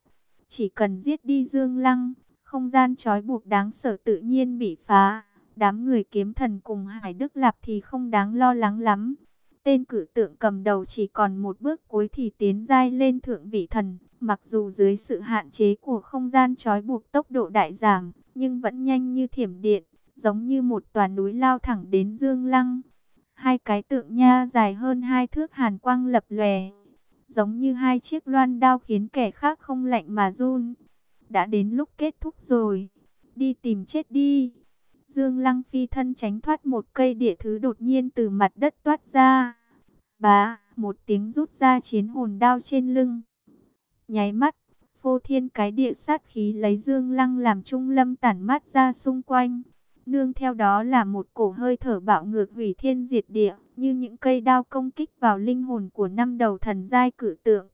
S1: Chỉ cần giết đi Dương Lăng, không gian trói buộc đáng sợ tự nhiên bị phá. Đám người kiếm thần cùng Hải Đức Lạp thì không đáng lo lắng lắm. Tên cử tượng cầm đầu chỉ còn một bước cuối thì tiến giai lên thượng vị thần. Mặc dù dưới sự hạn chế của không gian trói buộc tốc độ đại giảm, nhưng vẫn nhanh như thiểm điện, giống như một tòa núi lao thẳng đến Dương Lăng. Hai cái tượng nha dài hơn hai thước hàn quang lập lòe, giống như hai chiếc loan đao khiến kẻ khác không lạnh mà run. Đã đến lúc kết thúc rồi, đi tìm chết đi. Dương Lăng phi thân tránh thoát một cây địa thứ đột nhiên từ mặt đất toát ra. Bá, một tiếng rút ra chiến hồn đao trên lưng. Nháy mắt, phô thiên cái địa sát khí lấy Dương Lăng làm trung lâm tản mát ra xung quanh. Nương theo đó là một cổ hơi thở bạo ngược hủy thiên diệt địa, như những cây đao công kích vào linh hồn của năm đầu thần giai cử tượng.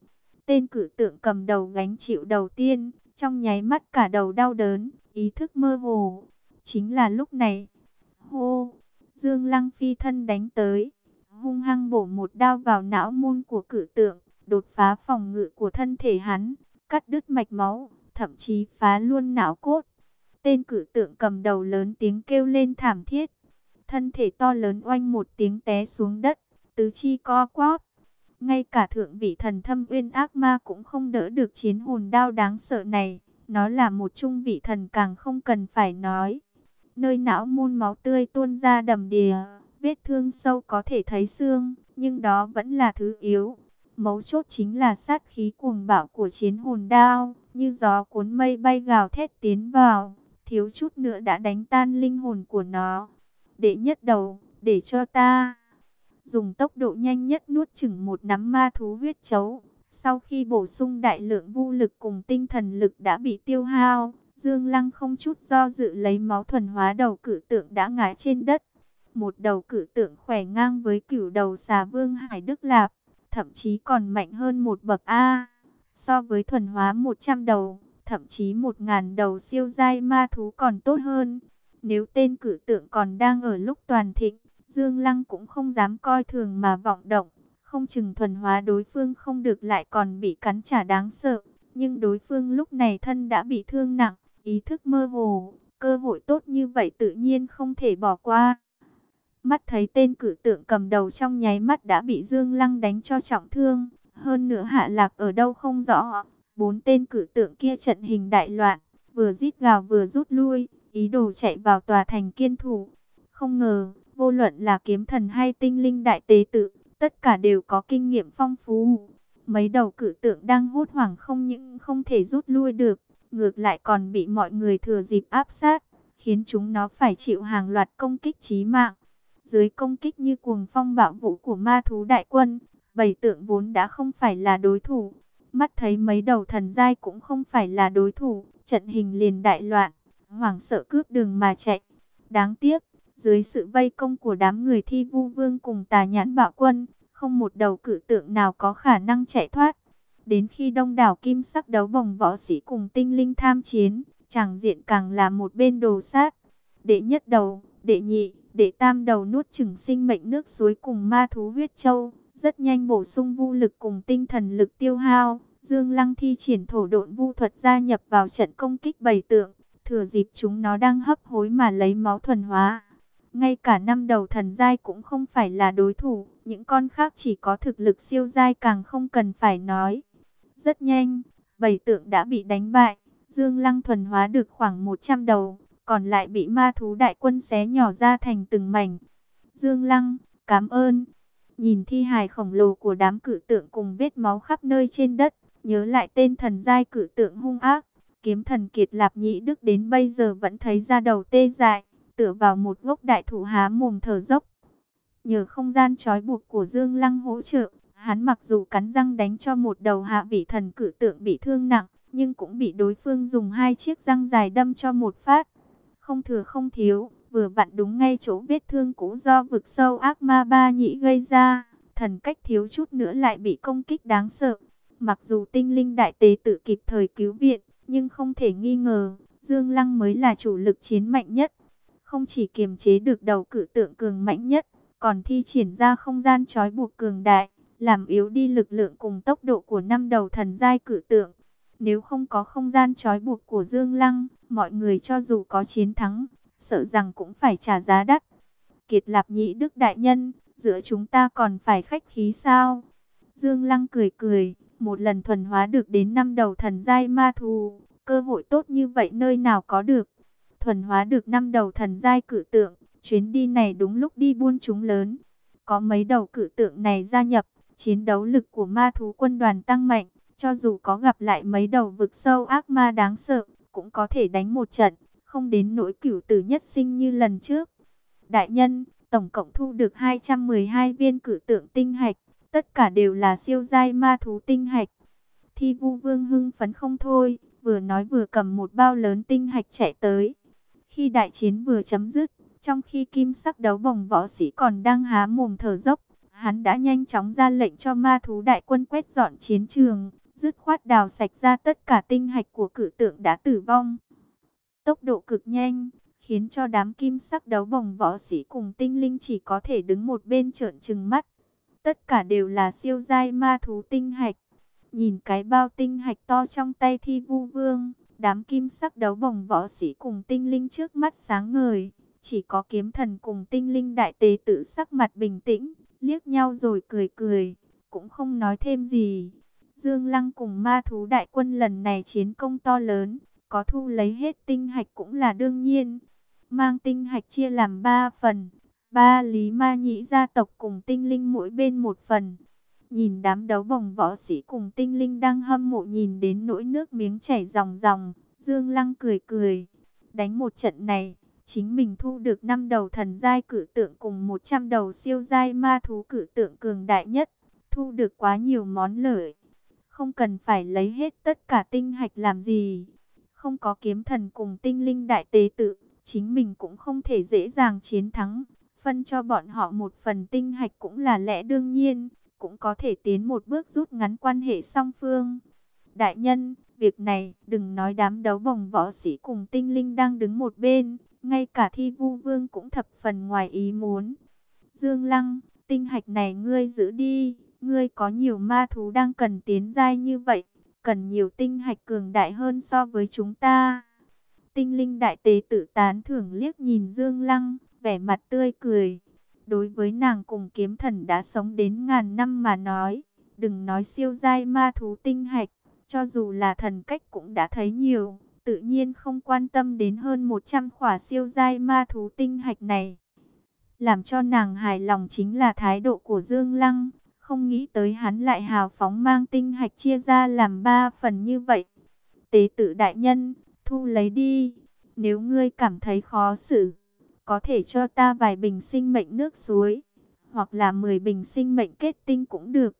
S1: Tên cử tượng cầm đầu gánh chịu đầu tiên, trong nháy mắt cả đầu đau đớn, ý thức mơ hồ, Chính là lúc này, hô, Dương Lăng phi thân đánh tới, hung hăng bổ một đao vào não môn của cử tượng, đột phá phòng ngự của thân thể hắn, cắt đứt mạch máu, thậm chí phá luôn não cốt. Tên cử tượng cầm đầu lớn tiếng kêu lên thảm thiết. Thân thể to lớn oanh một tiếng té xuống đất, tứ chi co quắp. Ngay cả thượng vị thần thâm uyên ác ma cũng không đỡ được chiến hồn đao đáng sợ này. Nó là một trung vị thần càng không cần phải nói. Nơi não môn máu tươi tuôn ra đầm đìa, vết thương sâu có thể thấy xương, nhưng đó vẫn là thứ yếu. Mấu chốt chính là sát khí cuồng bạo của chiến hồn đao, như gió cuốn mây bay gào thét tiến vào, thiếu chút nữa đã đánh tan linh hồn của nó. Đệ nhất đầu, để cho ta dùng tốc độ nhanh nhất nuốt chửng một nắm ma thú huyết chấu. Sau khi bổ sung đại lượng vô lực cùng tinh thần lực đã bị tiêu hao, Dương Lăng không chút do dự lấy máu thuần hóa đầu cử tượng đã ngã trên đất. Một đầu cử tượng khỏe ngang với cửu đầu xà vương Hải Đức Lạp, thậm chí còn mạnh hơn một bậc A. So với thuần hóa 100 đầu, thậm chí 1.000 đầu siêu giai ma thú còn tốt hơn. Nếu tên cử tượng còn đang ở lúc toàn thịnh, Dương Lăng cũng không dám coi thường mà vọng động. Không chừng thuần hóa đối phương không được lại còn bị cắn trả đáng sợ. Nhưng đối phương lúc này thân đã bị thương nặng, ý thức mơ hồ. Cơ hội tốt như vậy tự nhiên không thể bỏ qua. Mắt thấy tên cử tượng cầm đầu trong nháy mắt đã bị Dương Lăng đánh cho trọng thương. Hơn nữa hạ lạc ở đâu không rõ. Bốn tên cử tượng kia trận hình đại loạn, vừa rít gào vừa rút lui, ý đồ chạy vào tòa thành kiên thủ. Không ngờ, vô luận là kiếm thần hay tinh linh đại tế tự, tất cả đều có kinh nghiệm phong phú. Mấy đầu cử tượng đang hốt hoảng không những không thể rút lui được, ngược lại còn bị mọi người thừa dịp áp sát, khiến chúng nó phải chịu hàng loạt công kích chí mạng. Dưới công kích như cuồng phong bạo vũ của ma thú đại quân, bảy tượng vốn đã không phải là đối thủ. Mắt thấy mấy đầu thần giai cũng không phải là đối thủ, trận hình liền đại loạn, hoảng sợ cướp đường mà chạy. Đáng tiếc, dưới sự vây công của đám người thi vu vương cùng tà nhãn bạo quân, không một đầu cử tượng nào có khả năng chạy thoát. Đến khi đông đảo kim sắc đấu bồng võ sĩ cùng tinh linh tham chiến, chẳng diện càng là một bên đồ sát. Đệ nhất đầu, đệ nhị, đệ tam đầu nuốt chừng sinh mệnh nước suối cùng ma thú huyết châu, rất nhanh bổ sung vu lực cùng tinh thần lực tiêu hao. Dương Lăng thi triển thổ độn vu thuật gia nhập vào trận công kích bầy tượng, thừa dịp chúng nó đang hấp hối mà lấy máu thuần hóa. Ngay cả năm đầu thần giai cũng không phải là đối thủ, những con khác chỉ có thực lực siêu giai càng không cần phải nói. Rất nhanh, bảy tượng đã bị đánh bại, Dương Lăng thuần hóa được khoảng 100 đầu, còn lại bị ma thú đại quân xé nhỏ ra thành từng mảnh. Dương Lăng, cảm ơn. Nhìn thi hài khổng lồ của đám cử tượng cùng vết máu khắp nơi trên đất, nhớ lại tên thần giai cử tượng hung ác, kiếm thần kiệt lạp nhĩ đức đến bây giờ vẫn thấy ra đầu tê dại tựa vào một gốc đại thụ há mồm thở dốc. Nhờ không gian trói buộc của Dương Lăng hỗ trợ, hắn mặc dù cắn răng đánh cho một đầu hạ vị thần cử tượng bị thương nặng, nhưng cũng bị đối phương dùng hai chiếc răng dài đâm cho một phát. Không thừa không thiếu, vừa vặn đúng ngay chỗ vết thương cũ do vực sâu ác ma ba nhĩ gây ra. Thần cách thiếu chút nữa lại bị công kích đáng sợ. Mặc dù tinh linh đại tế tự kịp thời cứu viện, nhưng không thể nghi ngờ, Dương Lăng mới là chủ lực chiến mạnh nhất không chỉ kiềm chế được đầu cử tượng cường mạnh nhất, còn thi triển ra không gian trói buộc cường đại, làm yếu đi lực lượng cùng tốc độ của năm đầu thần giai cử tượng. Nếu không có không gian trói buộc của Dương Lăng, mọi người cho dù có chiến thắng, sợ rằng cũng phải trả giá đắt. Kiệt Lạp Nhĩ Đức Đại Nhân, giữa chúng ta còn phải khách khí sao? Dương Lăng cười cười, một lần thuần hóa được đến năm đầu thần giai ma thù, cơ hội tốt như vậy nơi nào có được thuần hóa được năm đầu thần giai cử tượng. Chuyến đi này đúng lúc đi buôn chúng lớn. Có mấy đầu cử tượng này gia nhập, chiến đấu lực của ma thú quân đoàn tăng mạnh. Cho dù có gặp lại mấy đầu vực sâu ác ma đáng sợ, cũng có thể đánh một trận, không đến nỗi cửu tử nhất sinh như lần trước. Đại nhân, tổng cộng thu được 212 viên cử tượng tinh hạch, tất cả đều là siêu giai ma thú tinh hạch. Thi vu vương hưng phấn không thôi, vừa nói vừa cầm một bao lớn tinh hạch chạy tới. Khi đại chiến vừa chấm dứt, trong khi kim sắc đấu bồng võ sĩ còn đang há mồm thở dốc, hắn đã nhanh chóng ra lệnh cho ma thú đại quân quét dọn chiến trường, dứt khoát đào sạch ra tất cả tinh hạch của cử tượng đã tử vong. Tốc độ cực nhanh, khiến cho đám kim sắc đấu bồng võ sĩ cùng tinh linh chỉ có thể đứng một bên trợn trừng mắt. Tất cả đều là siêu giai ma thú tinh hạch. Nhìn cái bao tinh hạch to trong tay thi vu vương, Đám kim sắc đấu bồng võ sĩ cùng tinh linh trước mắt sáng ngời, chỉ có kiếm thần cùng tinh linh đại tế tự sắc mặt bình tĩnh, liếc nhau rồi cười cười, cũng không nói thêm gì. Dương Lăng cùng ma thú đại quân lần này chiến công to lớn, có thu lấy hết tinh hạch cũng là đương nhiên. Mang tinh hạch chia làm ba phần, ba lý ma nhĩ gia tộc cùng tinh linh mỗi bên một phần. Nhìn đám đấu bồng võ sĩ cùng tinh linh đang hâm mộ nhìn đến nỗi nước miếng chảy ròng ròng, Dương Lăng cười cười. Đánh một trận này, chính mình thu được 5 đầu thần giai cử tượng cùng 100 đầu siêu giai ma thú cử tượng cường đại nhất, thu được quá nhiều món lợi. Không cần phải lấy hết tất cả tinh hạch làm gì. Không có kiếm thần cùng tinh linh đại tế tự, chính mình cũng không thể dễ dàng chiến thắng. Phân cho bọn họ một phần tinh hạch cũng là lẽ đương nhiên, cũng có thể tiến một bước rút ngắn quan hệ song phương. Đại nhân, việc này đừng nói đám đấu bồng võ sĩ cùng tinh linh đang đứng một bên, ngay cả thi vu vương cũng thập phần ngoài ý muốn. Dương Lăng, tinh hạch này ngươi giữ đi, ngươi có nhiều ma thú đang cần tiến giai như vậy, cần nhiều tinh hạch cường đại hơn so với chúng ta. Tinh linh đại tế tự tán thưởng liếc nhìn Dương Lăng, vẻ mặt tươi cười. Đối với nàng cùng kiếm thần đã sống đến ngàn năm mà nói, đừng nói siêu giai ma thú tinh hạch, cho dù là thần cách cũng đã thấy nhiều, tự nhiên không quan tâm đến hơn 100 khỏa siêu giai ma thú tinh hạch này. Làm cho nàng hài lòng chính là thái độ của Dương Lăng, không nghĩ tới hắn lại hào phóng mang tinh hạch chia ra làm ba phần như vậy. Tế tự đại nhân, thu lấy đi, nếu ngươi cảm thấy khó xử, có thể cho ta vài bình sinh mệnh nước suối, hoặc là 10 bình sinh mệnh kết tinh cũng được.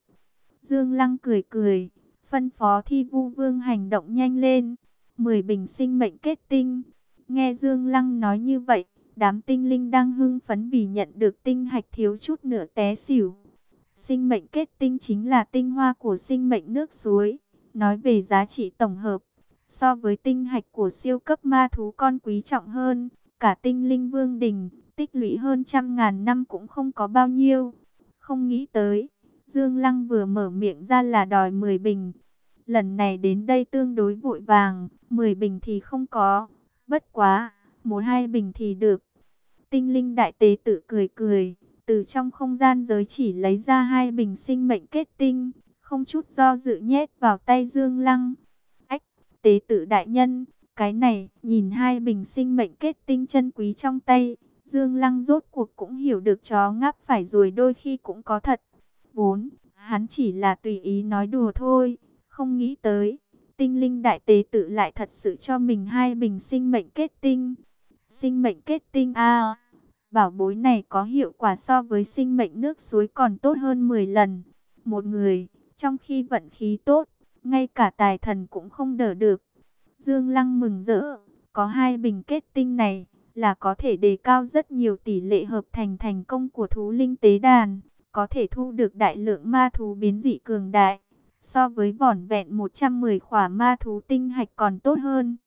S1: Dương Lăng cười cười, phân phó thi vu vương hành động nhanh lên, 10 bình sinh mệnh kết tinh. Nghe Dương Lăng nói như vậy, đám tinh linh đang hưng phấn vì nhận được tinh hạch thiếu chút nữa té xỉu. Sinh mệnh kết tinh chính là tinh hoa của sinh mệnh nước suối. Nói về giá trị tổng hợp, so với tinh hạch của siêu cấp ma thú con quý trọng hơn, cả tinh linh vương đình, tích lũy hơn trăm ngàn năm cũng không có bao nhiêu. Không nghĩ tới, Dương Lăng vừa mở miệng ra là đòi 10 bình. Lần này đến đây tương đối vội vàng, 10 bình thì không có, bất quá, một hai bình thì được. Tinh linh đại tế tự cười cười, từ trong không gian giới chỉ lấy ra hai bình sinh mệnh kết tinh, không chút do dự nhét vào tay Dương Lăng. Ách, tế tự đại nhân, cái này, nhìn hai bình sinh mệnh kết tinh chân quý trong tay, Dương Lăng rốt cuộc cũng hiểu được chó ngáp phải rồi đôi khi cũng có thật. Vốn, hắn chỉ là tùy ý nói đùa thôi, không nghĩ tới. Tinh linh đại tế tự lại thật sự cho mình hai bình sinh mệnh kết tinh. Sinh mệnh kết tinh A. bảo bối này có hiệu quả so với sinh mệnh nước suối còn tốt hơn 10 lần. Một người, trong khi vận khí tốt, ngay cả tài thần cũng không đỡ được. Dương Lăng mừng rỡ, có hai bình kết tinh này là có thể đề cao rất nhiều tỷ lệ hợp thành thành công của thú linh tế đàn, có thể thu được đại lượng ma thú biến dị cường đại, so với vỏn vẹn 110 khỏa ma thú tinh hạch còn tốt hơn.